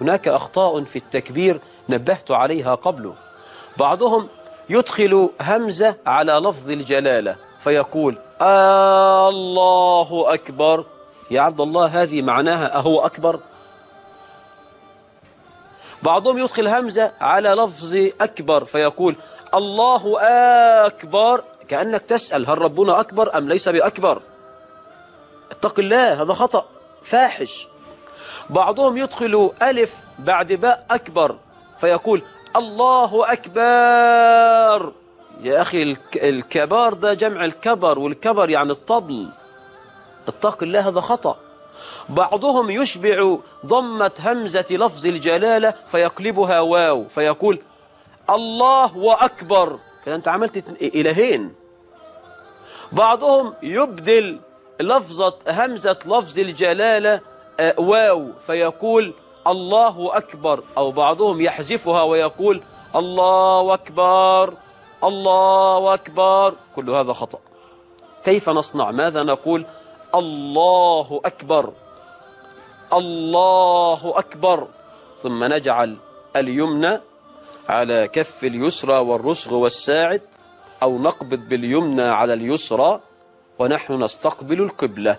هناك أخطاء في التكبير نبهت عليها قبله بعضهم يدخل همزة على لفظ الجلالة فيقول آه الله أكبر. يا عبد الله هذه معناها أهو أكبر؟ بعضهم يدخل همزة على لفظ أكبر فيقول الله أكبر. كأنك تسأل هل ربنا أكبر أم ليس بأكبر؟ اتق الله هذا خطأ فاحش. بعضهم يدخل ألف بعد باء أكبر فيقول الله أكبر. يا أخي الك- الكبار ده جمع الكبر والكبر يعني الطبل. اتق الله هذا خطأ. بعضهم يشبع ضمة همزة لفظ الجلالة فيقلبها واو فيقول الله وأكبر كده أنت عملت إلهين. بعضهم يبدل لفظة همزة لفظ الجلالة واو فيقول الله أكبر أو بعضهم يحذفها ويقول الله أكبر الله أكبر. كل هذا خطأ. كيف نصنع؟ ماذا نقول؟ الله أكبر الله أكبر. ثم نجعل اليمنى على كف اليسرى والرسغ والساعد أو نقبض باليمنى على اليسرى ونحن نستقبل القبلة.